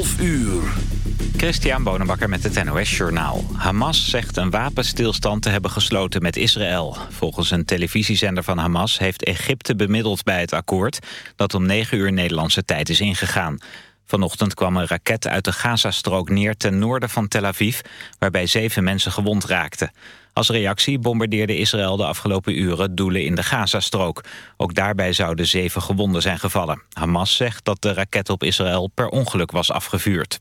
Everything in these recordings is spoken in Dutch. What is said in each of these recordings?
11 uur. Christian Bonenbakker met het NOS Journaal. Hamas zegt een wapenstilstand te hebben gesloten met Israël. Volgens een televisiezender van Hamas heeft Egypte bemiddeld bij het akkoord... dat om 9 uur Nederlandse tijd is ingegaan. Vanochtend kwam een raket uit de Gazastrook neer ten noorden van Tel Aviv... waarbij zeven mensen gewond raakten. Als reactie bombardeerde Israël de afgelopen uren doelen in de Gazastrook. Ook daarbij zouden zeven gewonden zijn gevallen. Hamas zegt dat de raket op Israël per ongeluk was afgevuurd.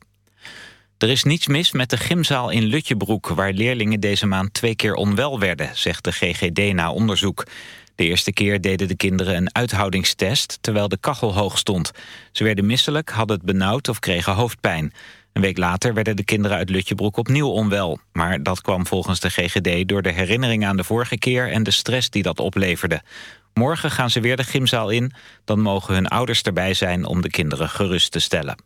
Er is niets mis met de gymzaal in Lutjebroek... waar leerlingen deze maand twee keer onwel werden, zegt de GGD na onderzoek. De eerste keer deden de kinderen een uithoudingstest... terwijl de kachel hoog stond. Ze werden misselijk, hadden het benauwd of kregen hoofdpijn. Een week later werden de kinderen uit Lutjebroek opnieuw onwel. Maar dat kwam volgens de GGD door de herinnering aan de vorige keer... en de stress die dat opleverde. Morgen gaan ze weer de gymzaal in. Dan mogen hun ouders erbij zijn om de kinderen gerust te stellen.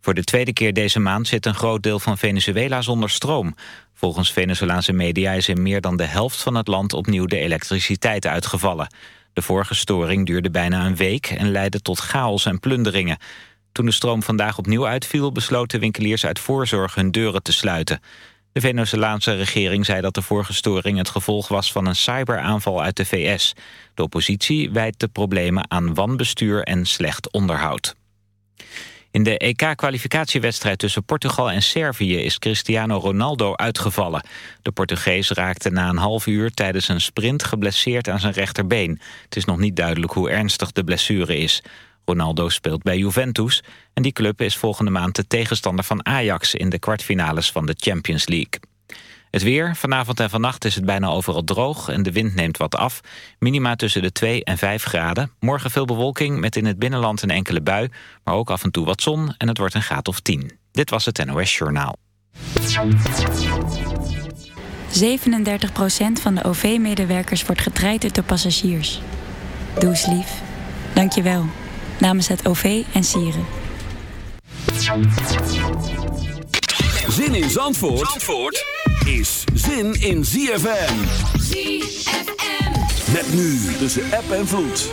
Voor de tweede keer deze maand zit een groot deel van Venezuela zonder stroom. Volgens Venezolaanse media is in meer dan de helft van het land opnieuw de elektriciteit uitgevallen. De vorige storing duurde bijna een week en leidde tot chaos en plunderingen. Toen de stroom vandaag opnieuw uitviel... besloten winkeliers uit voorzorg hun deuren te sluiten. De Venezolaanse regering zei dat de vorige storing het gevolg was van een cyberaanval uit de VS. De oppositie wijt de problemen aan wanbestuur en slecht onderhoud. In de EK-kwalificatiewedstrijd tussen Portugal en Servië is Cristiano Ronaldo uitgevallen. De Portugees raakte na een half uur tijdens een sprint geblesseerd aan zijn rechterbeen. Het is nog niet duidelijk hoe ernstig de blessure is. Ronaldo speelt bij Juventus en die club is volgende maand de tegenstander van Ajax in de kwartfinales van de Champions League. Het weer, vanavond en vannacht is het bijna overal droog en de wind neemt wat af. Minima tussen de 2 en 5 graden. Morgen veel bewolking met in het binnenland een enkele bui, maar ook af en toe wat zon en het wordt een graad of 10. Dit was het NOS Journaal. 37% van de OV-medewerkers wordt getraind door passagiers. Doe lief. Dank je wel namens het OV en Sieren. Zin in Zandvoort, Zandvoort is zin in ZFM. ZFM. Met nu tussen app en vloed.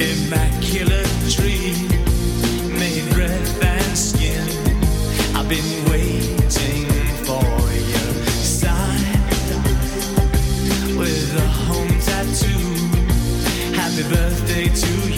immaculate dream made and skin. I've been waiting for your sign with a home tattoo. Happy birthday to you.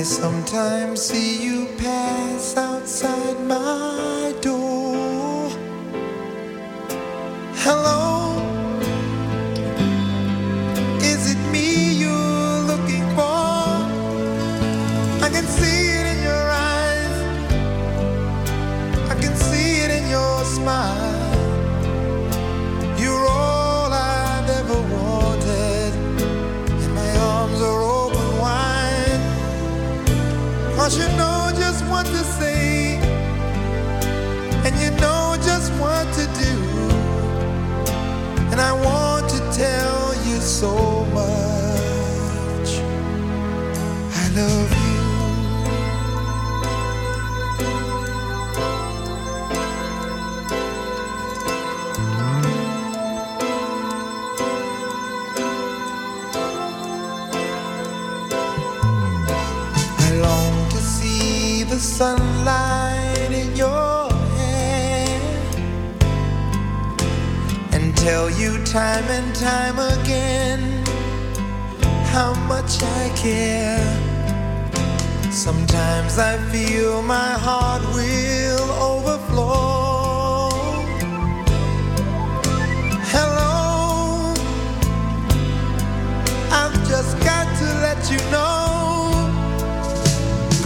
I sometimes see you pass outside my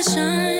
would shine.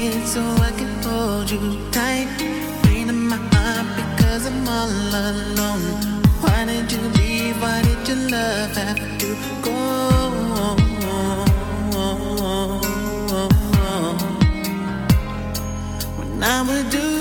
in so I can hold you tight. Pain in my heart because I'm all alone. Why did you leave? Why did your love have to go? When I would do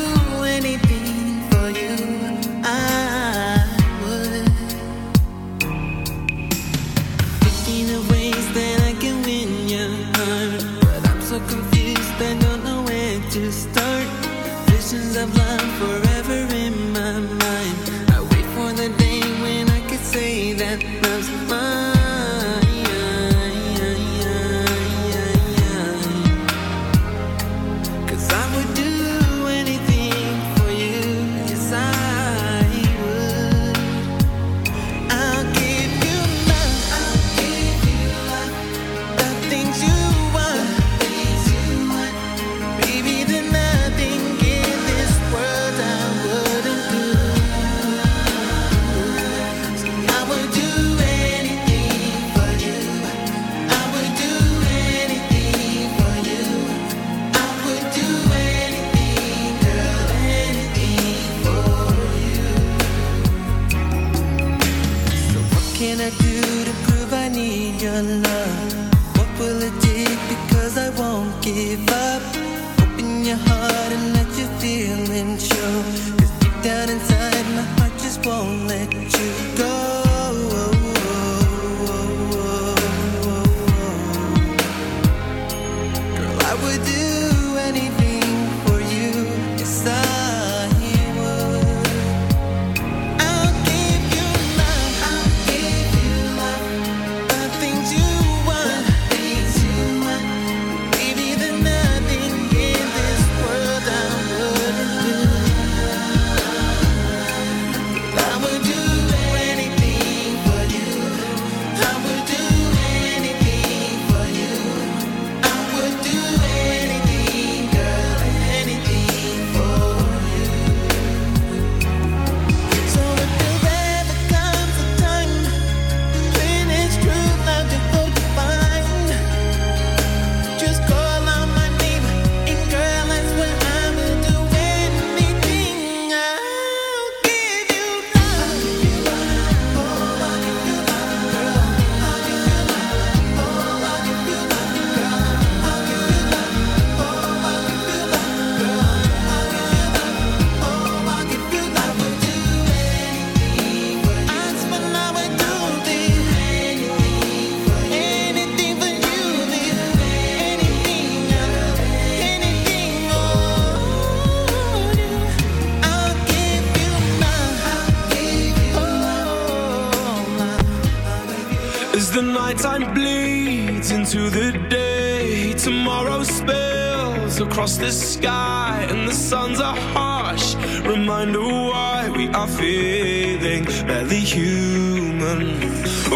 feeling barely human.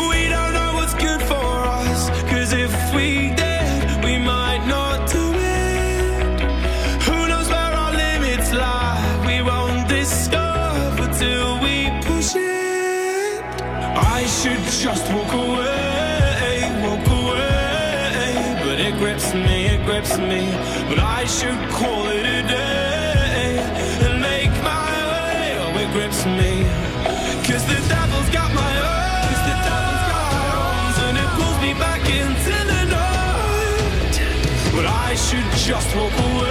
We don't know what's good for us, cause if we did, we might not do it. Who knows where our limits lie? We won't discover till we push it. I should just walk away, walk away. But it grips me, it grips me. But I should call it a day grips me. Cause the devil's got my arms, the devil's got my arms, and it pulls me back into the night. But I should just walk away,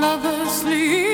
lovers sleep.